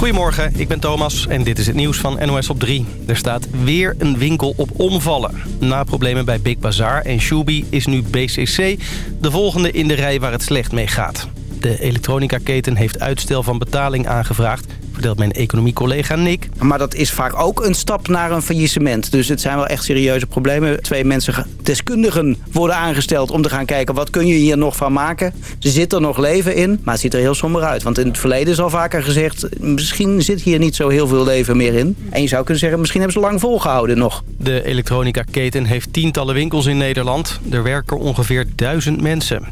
Goedemorgen, ik ben Thomas en dit is het nieuws van NOS op 3. Er staat weer een winkel op omvallen. Na problemen bij Big Bazaar en Shubi is nu BCC de volgende in de rij waar het slecht mee gaat. De elektronica-keten heeft uitstel van betaling aangevraagd vertelt mijn economiecollega Nick. Maar dat is vaak ook een stap naar een faillissement. Dus het zijn wel echt serieuze problemen. Twee mensen, deskundigen, worden aangesteld om te gaan kijken... wat kun je hier nog van maken? Er zit er nog leven in, maar het ziet er heel somber uit. Want in het verleden is al vaker gezegd... misschien zit hier niet zo heel veel leven meer in. En je zou kunnen zeggen, misschien hebben ze lang volgehouden nog. De elektronica-keten heeft tientallen winkels in Nederland. Er werken ongeveer duizend mensen.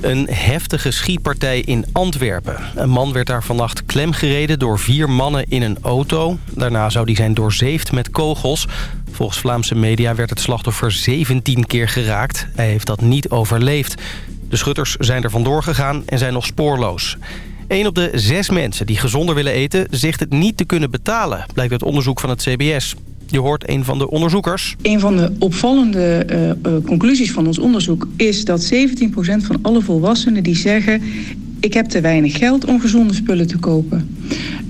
Een heftige schietpartij in Antwerpen. Een man werd daar vannacht klemgereden door vier mannen in een auto. Daarna zou die zijn doorzeefd met kogels. Volgens Vlaamse media werd het slachtoffer 17 keer geraakt. Hij heeft dat niet overleefd. De schutters zijn er vandoor gegaan en zijn nog spoorloos. Een op de zes mensen die gezonder willen eten... zegt het niet te kunnen betalen, blijkt uit onderzoek van het CBS. Je hoort een van de onderzoekers. Een van de opvallende uh, uh, conclusies van ons onderzoek is dat 17% van alle volwassenen die zeggen... ik heb te weinig geld om gezonde spullen te kopen.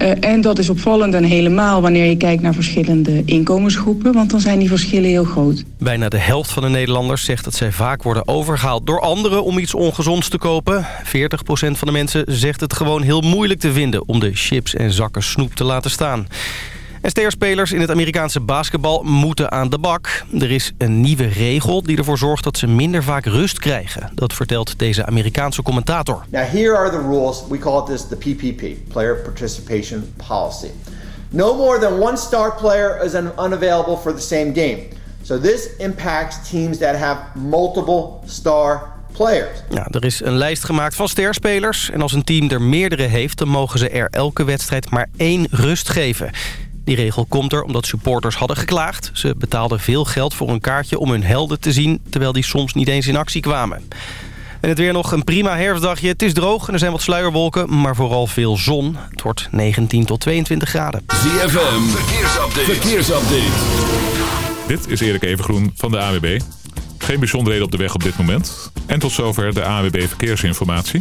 Uh, en dat is opvallend en helemaal wanneer je kijkt naar verschillende inkomensgroepen... want dan zijn die verschillen heel groot. Bijna de helft van de Nederlanders zegt dat zij vaak worden overgehaald... door anderen om iets ongezonds te kopen. 40% van de mensen zegt het gewoon heel moeilijk te vinden... om de chips en zakken snoep te laten staan. STR-spelers in het Amerikaanse basketbal moeten aan de bak. Er is een nieuwe regel die ervoor zorgt dat ze minder vaak rust krijgen. Dat vertelt deze Amerikaanse commentator. Now here are the rules. We call this the PPP, Player Participation Policy. No more than one star player is unavailable for the same game. So this impacts teams that have multiple star Players. Ja, er is een lijst gemaakt van sterspelers. En als een team er meerdere heeft... dan mogen ze er elke wedstrijd maar één rust geven. Die regel komt er omdat supporters hadden geklaagd. Ze betaalden veel geld voor een kaartje om hun helden te zien... terwijl die soms niet eens in actie kwamen. En het weer nog een prima herfstdagje. Het is droog en er zijn wat sluierwolken, maar vooral veel zon. Het wordt 19 tot 22 graden. ZFM, verkeersupdate. verkeersupdate. Dit is Erik Evengroen van de AWB. Geen bijzonderheden op de weg op dit moment. En tot zover de AWB Verkeersinformatie.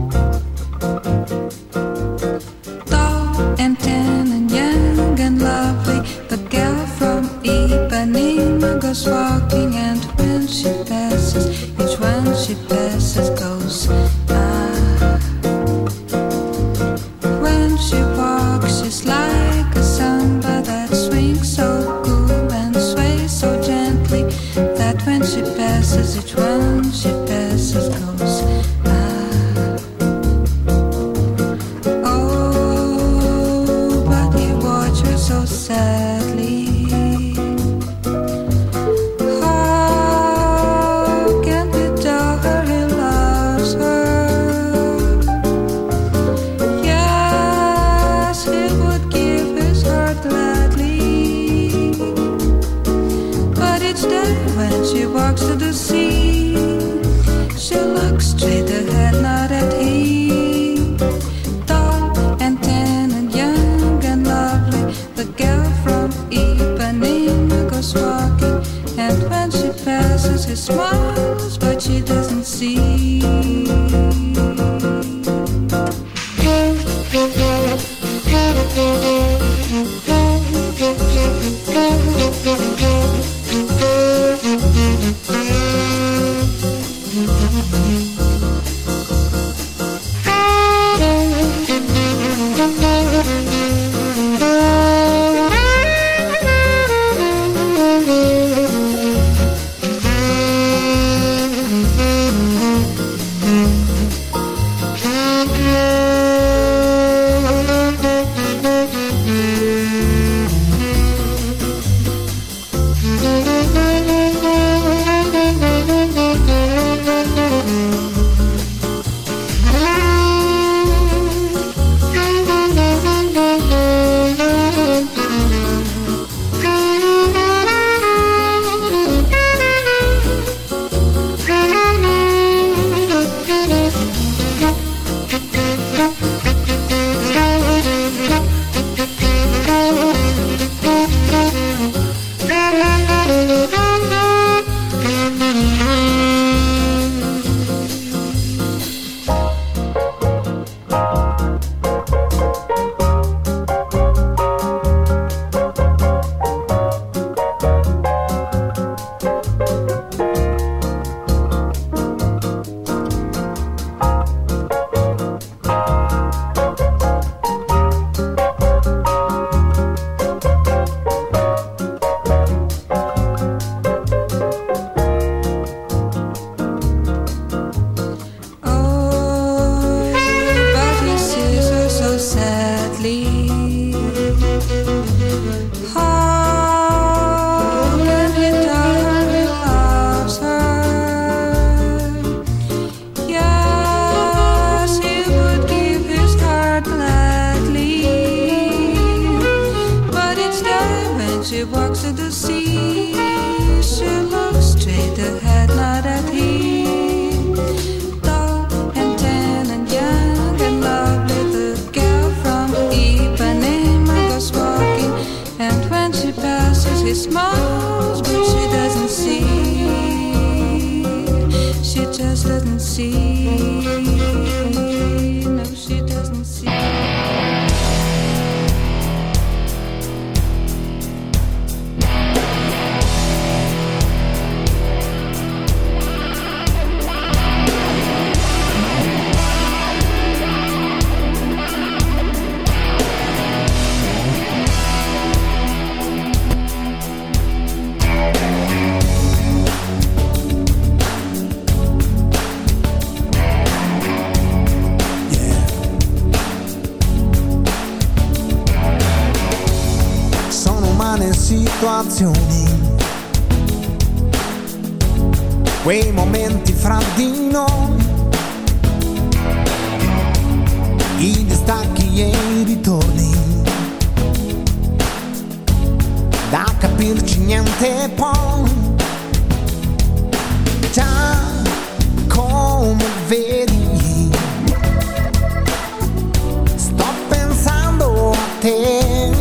thing.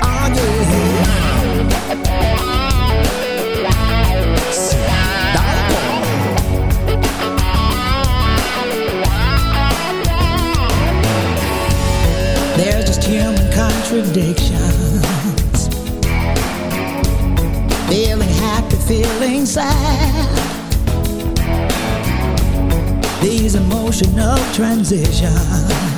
Oh, just human contradictions. Feeling happy, feeling sad these emotional transitions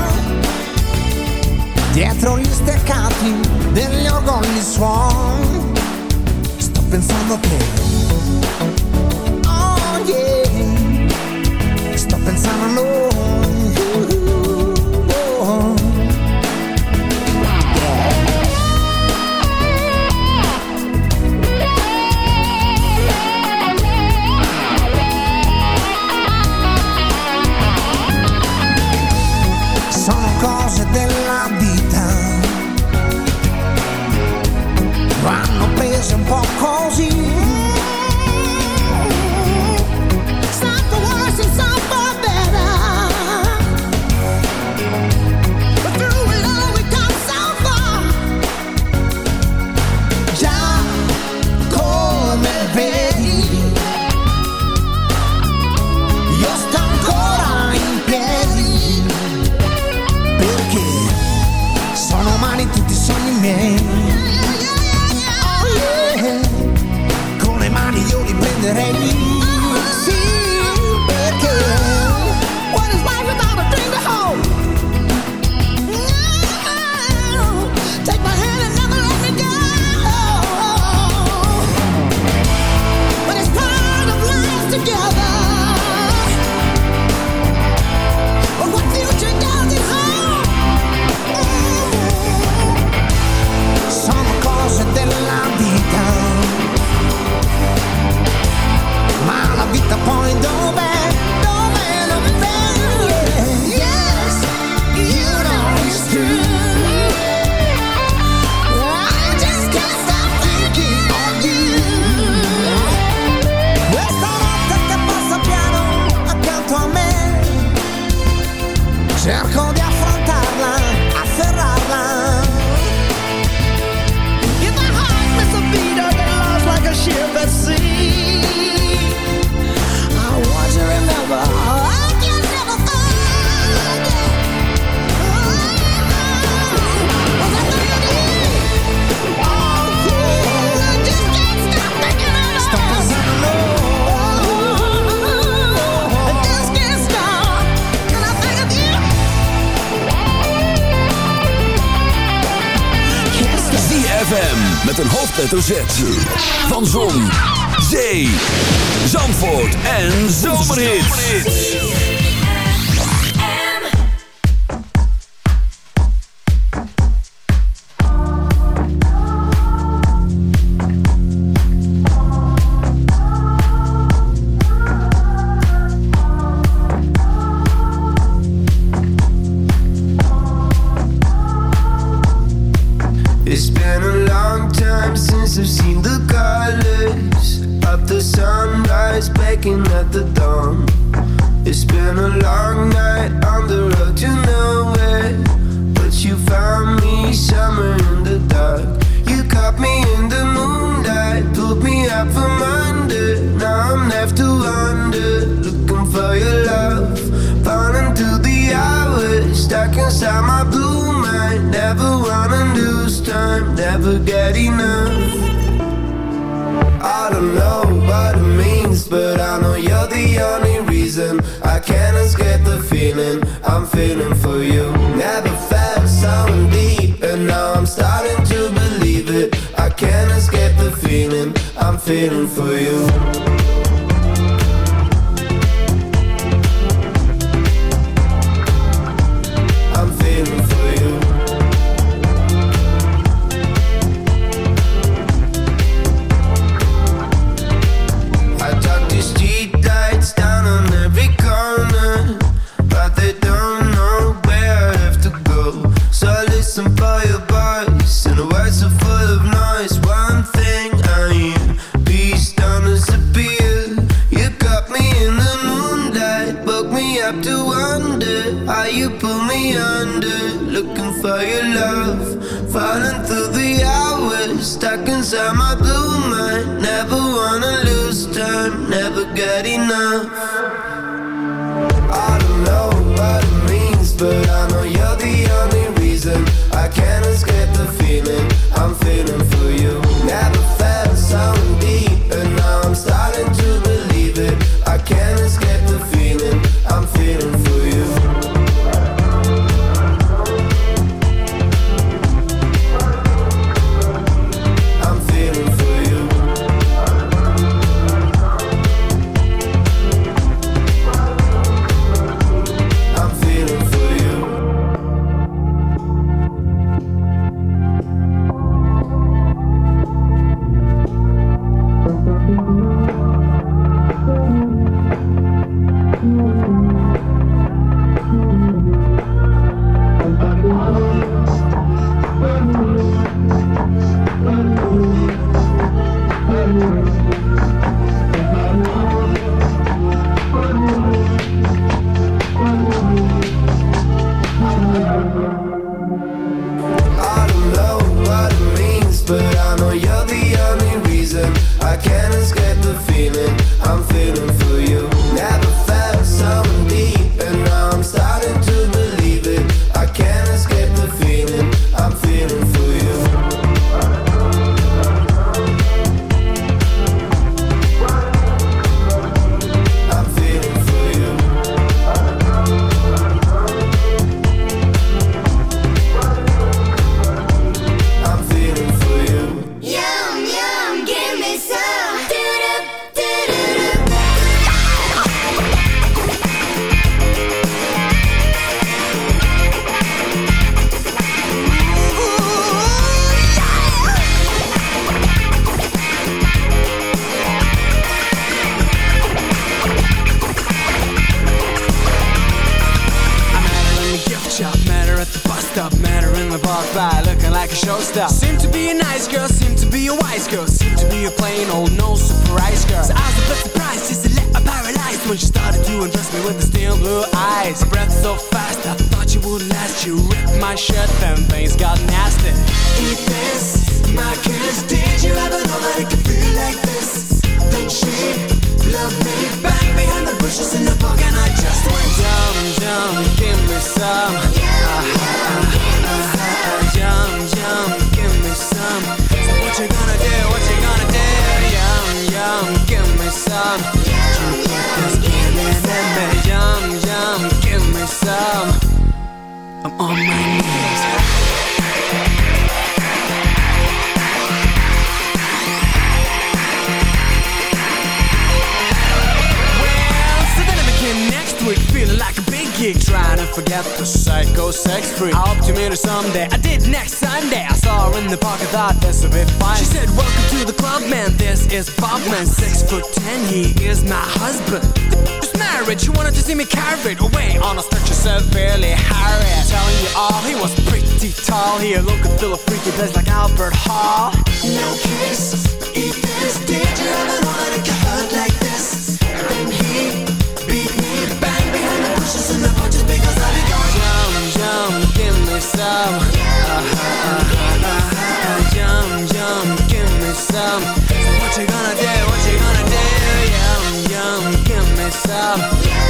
dietro gli steccati degli organi suon sto pensando a te oh yeah sto pensando a noi. Sono cose della Find a place and walk cozy. hoofdletter Z said enough. I don't know what it means, but I know you me carried away on a stretcher severely harried. Telling you all, he was pretty tall. He looked and feel a freaky place like Albert Hall. No kiss, eat this. Did you ever know that it could hurt like this? Then he beat me bang behind the bushes in the just because I be going. Yum, yum, give me some. Uh-huh, uh-huh, uh-huh. Yum, yum, give me some. So what you gonna do? What you gonna do? Yum, yum, give me some.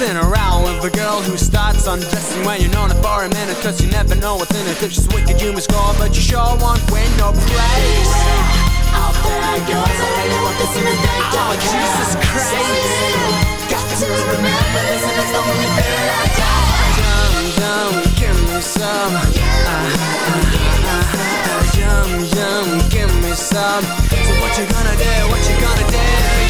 Start messing around with a girl who starts undressing when you're known her for a minute, cause you never know what's in it. If she's wicked, you must score, but you sure won't win no praise. Out there goes, I really want this in the. Oh, Jesus Christ. Got to remember this, and it's the only thing I got. Yum, yum, give me some. Uh-huh, uh-huh, uh-huh. Yum, yum, give me some. So what you gonna do? What you gonna do?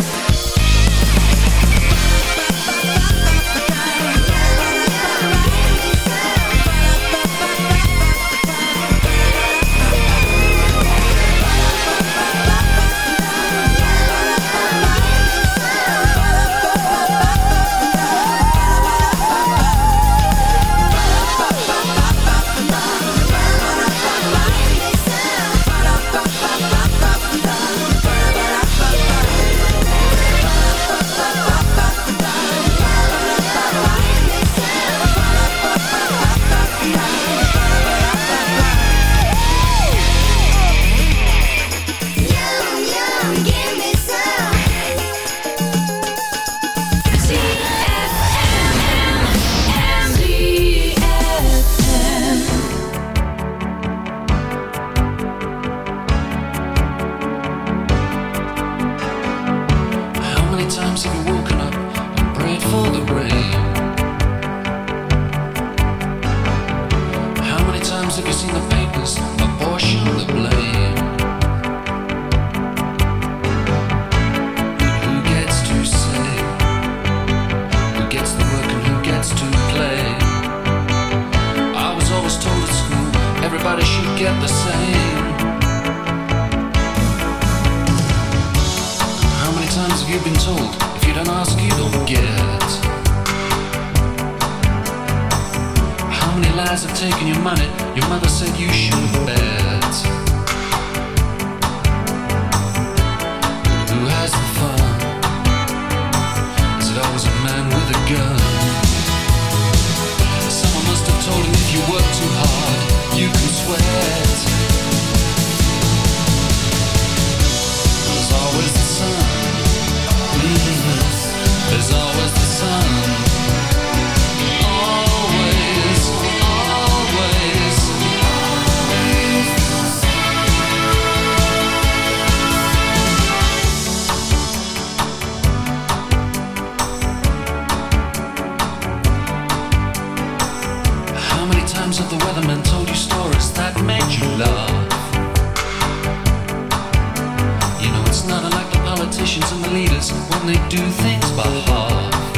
politicians and the leaders when they do things by half.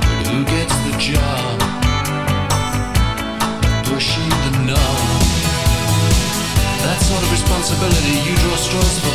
But who gets the job? Pushing the knob. That sort of responsibility you draw straws for.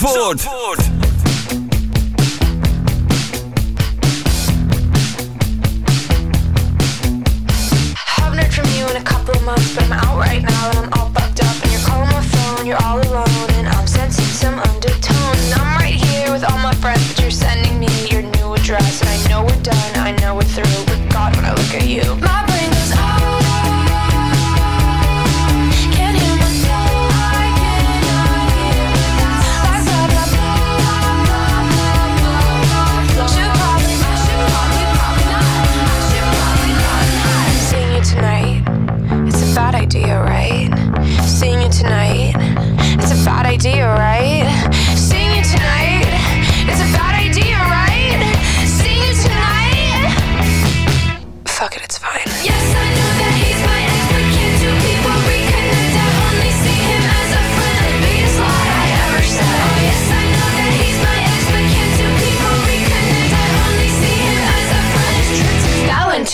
Zandvoort.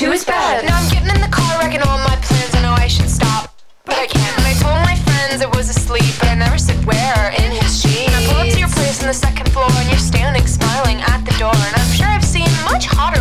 too is bad. Now I'm getting in the car, wrecking all my plans. I know I should stop, but I can't. And I told my friends I was asleep, but I never said where in his jeans. And I pull up to your place on the second floor, and you're standing smiling at the door. And I'm sure I've seen much hotter.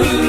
it.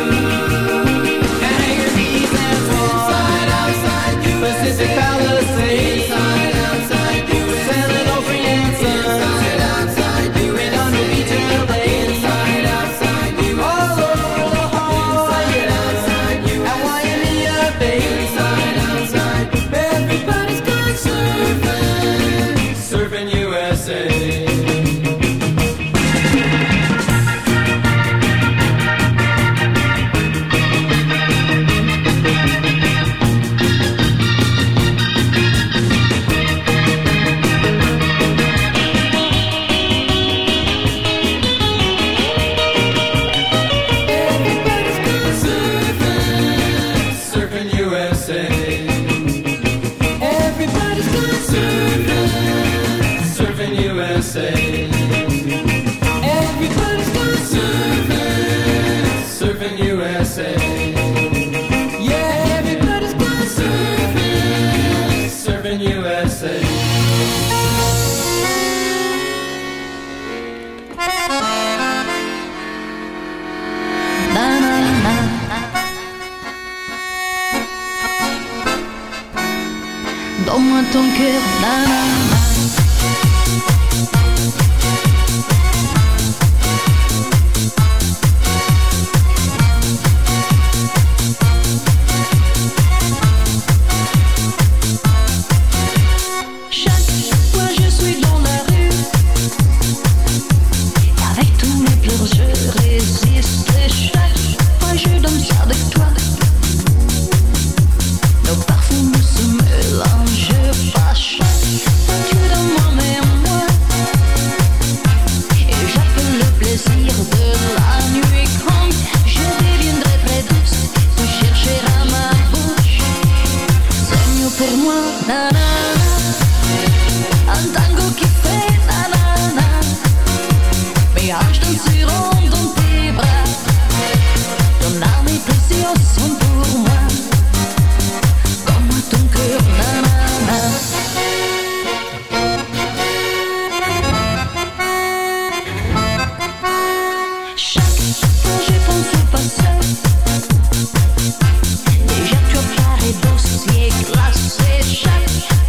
Dossier classé. Chaque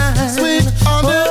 sweet on the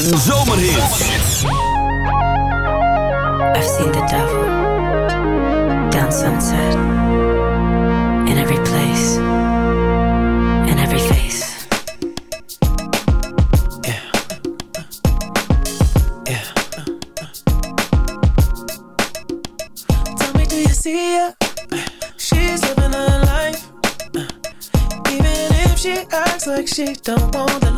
en zomerhits. I've seen the devil down sunset in every place, in every face. Yeah, yeah. Tell me, do you see her. She's living her life. Even if she acts like she don't want to.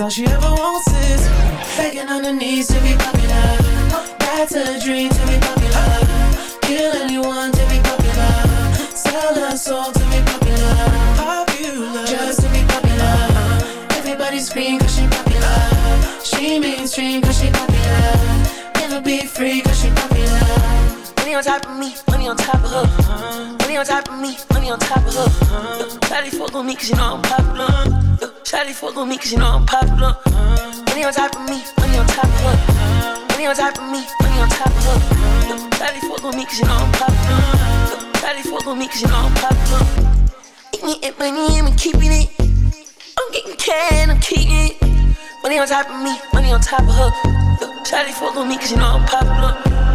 All she ever wants is begging on her knees to be popular. Dream to be popular. Kill anyone to be popular. Sell her soul to be popular. Popular, just to be popular. Top of me, money on top of her. Money on top of me, money on top of her. Shawty fuck on me cause you know I'm popular. Shawty fuck on me cause you know I'm popular. Money on top of me, money on top of her. Money on top of me, money on top of her. Shawty fuck on me cause you know I'm popular. Shawty fuck on me cause you know I'm popular. Eating money, I'm keeping it. I'm getting can, I'm keeping it. Money on top of me, money on top of her. Shawty fuck on me cause you know I'm popular.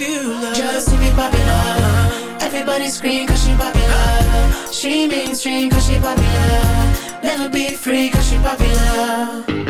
Popular, just to be popular. Everybody scream cause she popular. She mainstream cause she popular. Never be free cause she popular.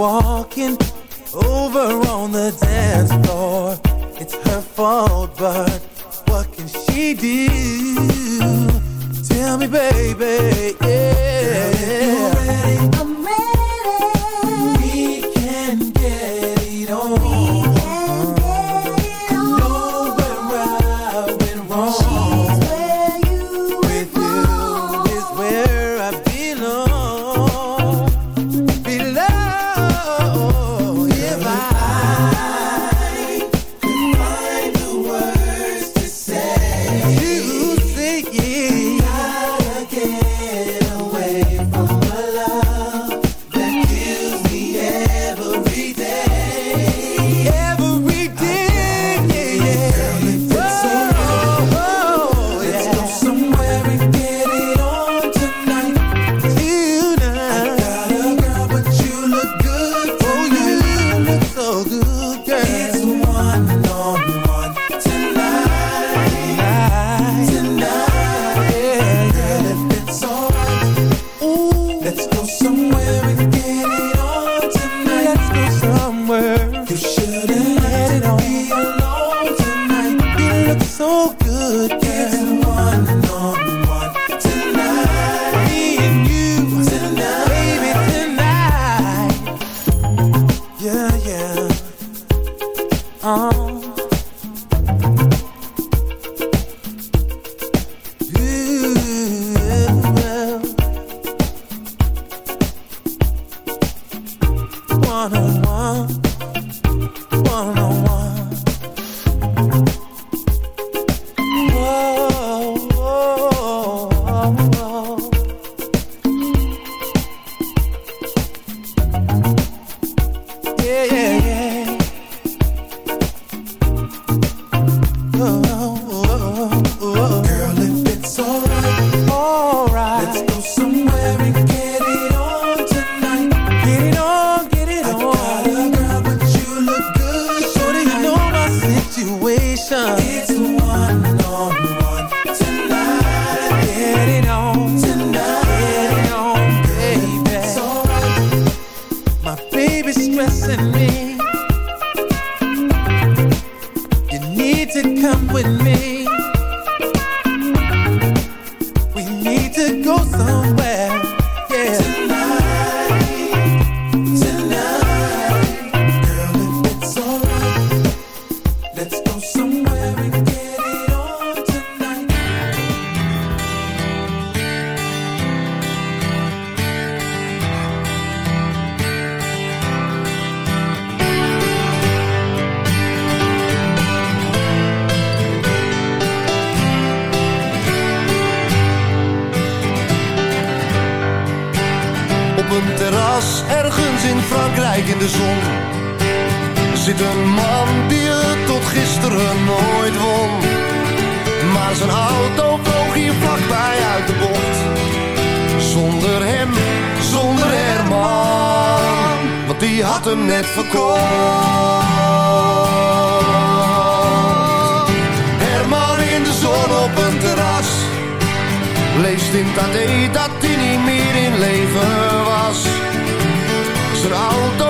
walking home. Zijn auto vloog hier vlakbij uit de bocht. Zonder hem, zonder Herman, want die had hem net verkocht. Herman in de zon op een terras. Leest in Tadé dat hij niet meer in leven was. Zijn auto